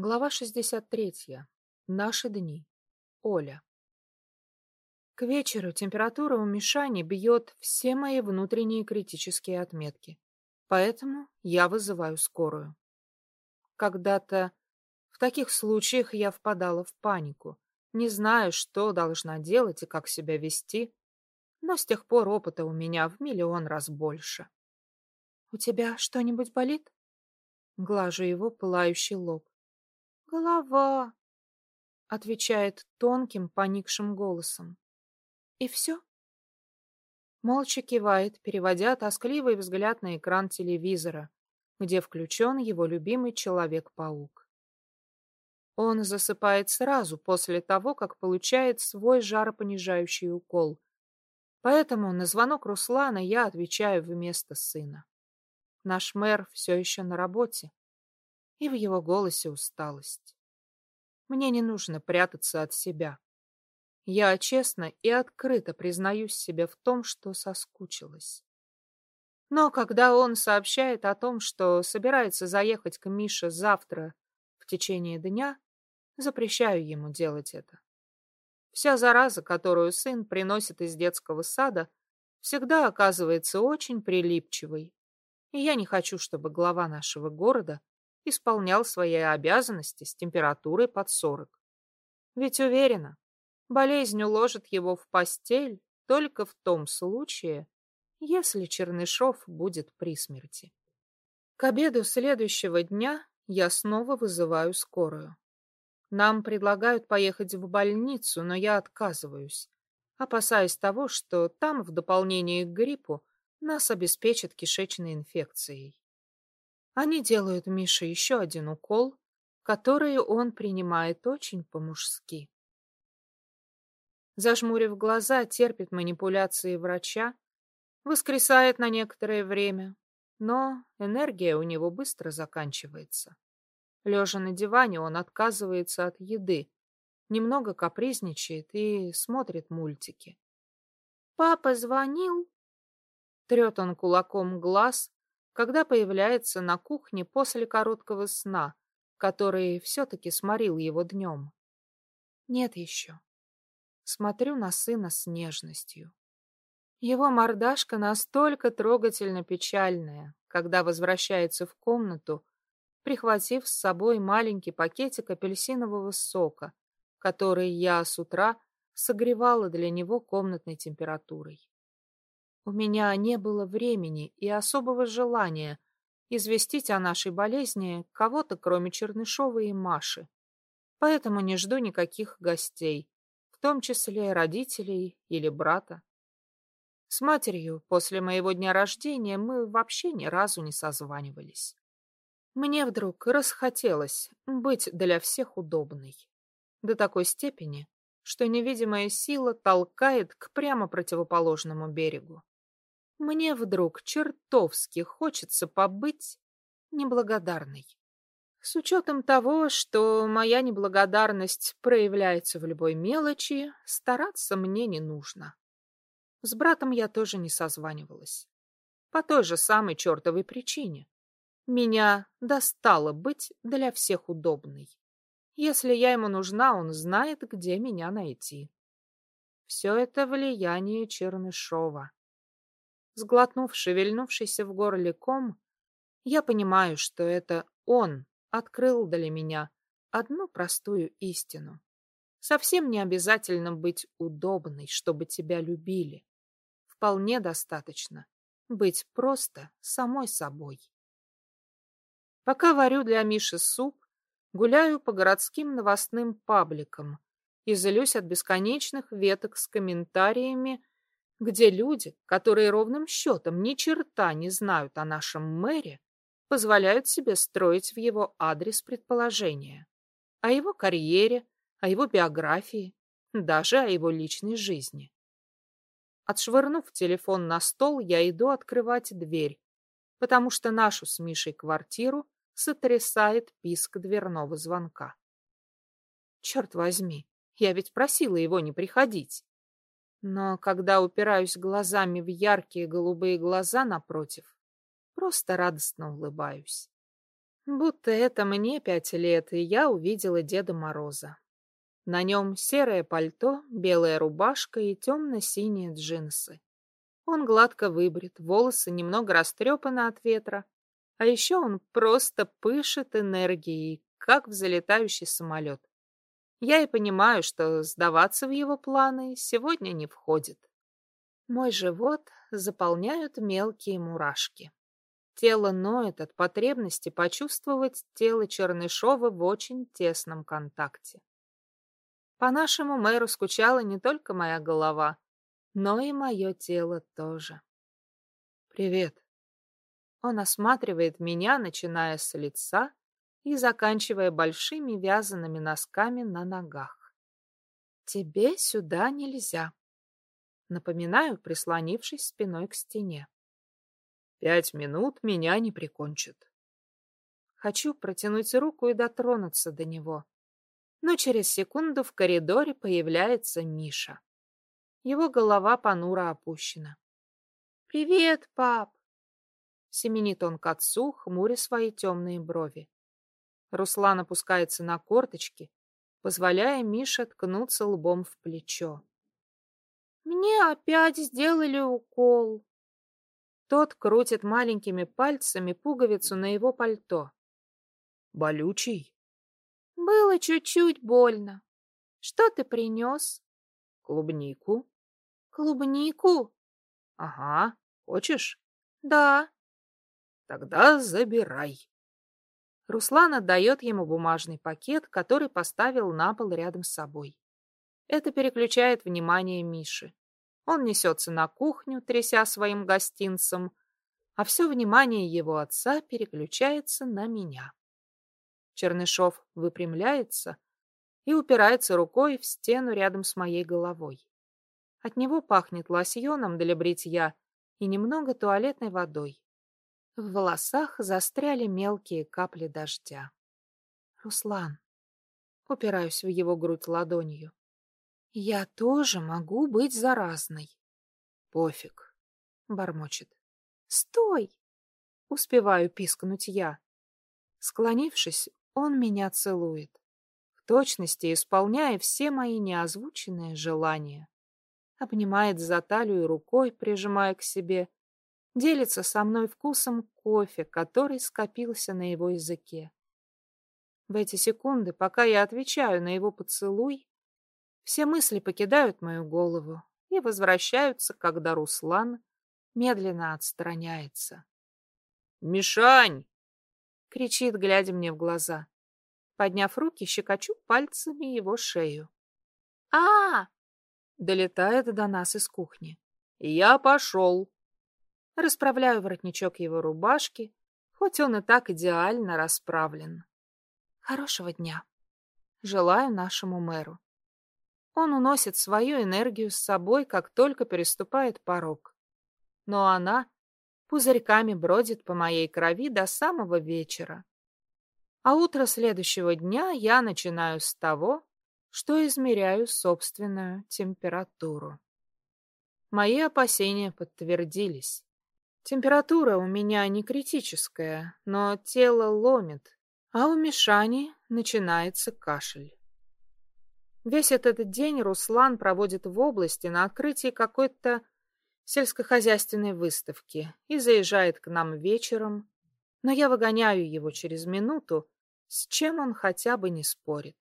Глава 63. Наши дни. Оля. К вечеру температура у Мишани бьет все мои внутренние критические отметки. Поэтому я вызываю скорую. Когда-то в таких случаях я впадала в панику, не зная, что должна делать и как себя вести, но с тех пор опыта у меня в миллион раз больше. — У тебя что-нибудь болит? Глажу его пылающий лоб. «Голова», — отвечает тонким, поникшим голосом. «И все?» Молча кивает, переводя тоскливый взгляд на экран телевизора, где включен его любимый Человек-паук. Он засыпает сразу после того, как получает свой жаропонижающий укол. Поэтому на звонок Руслана я отвечаю вместо сына. Наш мэр все еще на работе и в его голосе усталость. Мне не нужно прятаться от себя. Я честно и открыто признаюсь себе в том, что соскучилась. Но когда он сообщает о том, что собирается заехать к Мише завтра в течение дня, запрещаю ему делать это. Вся зараза, которую сын приносит из детского сада, всегда оказывается очень прилипчивой, и я не хочу, чтобы глава нашего города исполнял свои обязанности с температурой под 40. Ведь уверена, болезнь уложит его в постель только в том случае, если Чернышов будет при смерти. К обеду следующего дня я снова вызываю скорую. Нам предлагают поехать в больницу, но я отказываюсь, опасаясь того, что там, в дополнение к гриппу, нас обеспечат кишечной инфекцией. Они делают Мише еще один укол, который он принимает очень по-мужски. Зажмурив глаза, терпит манипуляции врача, воскресает на некоторое время, но энергия у него быстро заканчивается. Лежа на диване, он отказывается от еды, немного капризничает и смотрит мультики. «Папа звонил?» Трет он кулаком глаз, когда появляется на кухне после короткого сна, который все-таки сморил его днем. Нет еще. Смотрю на сына с нежностью. Его мордашка настолько трогательно печальная, когда возвращается в комнату, прихватив с собой маленький пакетик апельсинового сока, который я с утра согревала для него комнатной температурой. У меня не было времени и особого желания известить о нашей болезни кого-то, кроме Чернышова и Маши. Поэтому не жду никаких гостей, в том числе родителей или брата. С матерью после моего дня рождения мы вообще ни разу не созванивались. Мне вдруг расхотелось быть для всех удобной. До такой степени, что невидимая сила толкает к прямо противоположному берегу. Мне вдруг чертовски хочется побыть неблагодарной. С учетом того, что моя неблагодарность проявляется в любой мелочи, стараться мне не нужно. С братом я тоже не созванивалась. По той же самой чертовой причине. Меня достало быть для всех удобной. Если я ему нужна, он знает, где меня найти. Все это влияние Чернышова. Сглотнув шевельнувшийся в горле ком, я понимаю, что это он открыл для меня одну простую истину. Совсем не обязательно быть удобной, чтобы тебя любили. Вполне достаточно быть просто самой собой. Пока варю для Миши суп, гуляю по городским новостным пабликам и злюсь от бесконечных веток с комментариями где люди, которые ровным счетом ни черта не знают о нашем мэре, позволяют себе строить в его адрес предположения. О его карьере, о его биографии, даже о его личной жизни. Отшвырнув телефон на стол, я иду открывать дверь, потому что нашу с Мишей квартиру сотрясает писк дверного звонка. Черт возьми, я ведь просила его не приходить. Но когда упираюсь глазами в яркие голубые глаза напротив, просто радостно улыбаюсь. Будто это мне пять лет, и я увидела Деда Мороза. На нем серое пальто, белая рубашка и темно-синие джинсы. Он гладко выбрит, волосы немного растрепаны от ветра, а еще он просто пышет энергией, как взлетающий самолет. Я и понимаю, что сдаваться в его планы сегодня не входит. Мой живот заполняют мелкие мурашки. Тело ноет от потребности почувствовать тело Чернышова в очень тесном контакте. По нашему мэру скучала не только моя голова, но и мое тело тоже. «Привет». Он осматривает меня, начиная с лица и заканчивая большими вязаными носками на ногах. «Тебе сюда нельзя», — напоминаю, прислонившись спиной к стене. Пять минут меня не прикончат. Хочу протянуть руку и дотронуться до него. Но через секунду в коридоре появляется Миша. Его голова понуро опущена. «Привет, пап!» Семенит он к отцу, хмуря свои темные брови. Руслан опускается на корточки, позволяя Мише ткнуться лбом в плечо. «Мне опять сделали укол», тот крутит маленькими пальцами пуговицу на его пальто. «Болючий?» «Было чуть-чуть больно. Что ты принес?» «Клубнику». «Клубнику?» «Ага. Хочешь?» «Да». «Тогда забирай». Руслан отдает ему бумажный пакет, который поставил на пол рядом с собой. Это переключает внимание Миши. Он несется на кухню, тряся своим гостинцем, а все внимание его отца переключается на меня. Чернышов выпрямляется и упирается рукой в стену рядом с моей головой. От него пахнет лосьоном для бритья и немного туалетной водой. В волосах застряли мелкие капли дождя. «Руслан!» Упираюсь в его грудь ладонью. Я тоже могу быть заразной. Пофиг, бормочет. Стой! Успеваю пискнуть я. Склонившись, он меня целует, в точности исполняя все мои неозвученные желания. Обнимает за талию рукой, прижимая к себе, делится со мной вкусом кофе, который скопился на его языке. В эти секунды, пока я отвечаю на его поцелуй, все мысли покидают мою голову и возвращаются, когда Руслан медленно отстраняется. «Мишань!» — кричит, глядя мне в глаза. Подняв руки, щекочу пальцами его шею. а, долетает до нас из кухни. «Я пошел!» Расправляю воротничок его рубашки, хоть он и так идеально расправлен. Хорошего дня. Желаю нашему мэру. Он уносит свою энергию с собой, как только переступает порог. Но она пузырьками бродит по моей крови до самого вечера. А утро следующего дня я начинаю с того, что измеряю собственную температуру. Мои опасения подтвердились. Температура у меня не критическая, но тело ломит, а у Мишани начинается кашель. Весь этот день Руслан проводит в области на открытии какой-то сельскохозяйственной выставки и заезжает к нам вечером, но я выгоняю его через минуту, с чем он хотя бы не спорит.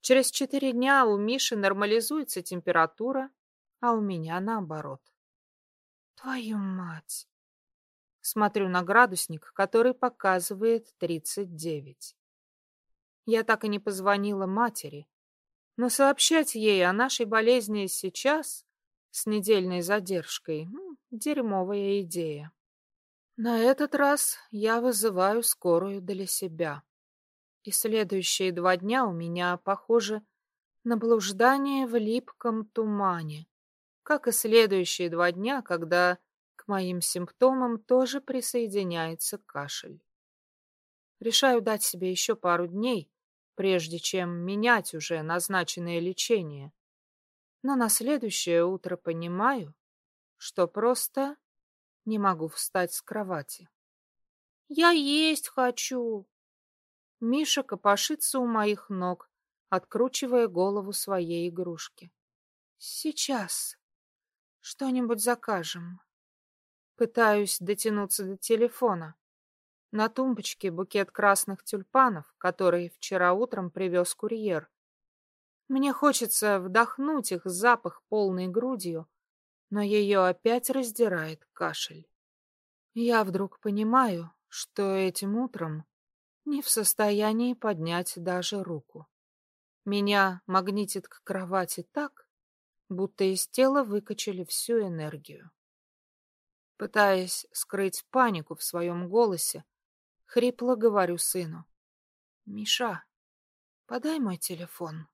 Через четыре дня у Миши нормализуется температура, а у меня наоборот. Твою мать! Смотрю на градусник, который показывает тридцать девять. Я так и не позвонила матери, но сообщать ей о нашей болезни сейчас, с недельной задержкой, ну, дерьмовая идея. На этот раз я вызываю скорую для себя. И следующие два дня у меня, похоже, на блуждание в липком тумане, как и следующие два дня, когда к моим симптомам тоже присоединяется кашель. Решаю дать себе еще пару дней, прежде чем менять уже назначенное лечение. Но на следующее утро понимаю, что просто не могу встать с кровати. Я есть хочу. Миша копошится у моих ног, откручивая голову своей игрушки. Сейчас. Что-нибудь закажем. Пытаюсь дотянуться до телефона. На тумбочке букет красных тюльпанов, который вчера утром привез курьер. Мне хочется вдохнуть их запах полной грудью, но ее опять раздирает кашель. Я вдруг понимаю, что этим утром не в состоянии поднять даже руку. Меня магнитит к кровати так, будто из тела выкачали всю энергию. Пытаясь скрыть панику в своем голосе, Хрипло говорю сыну. «Миша, подай мой телефон».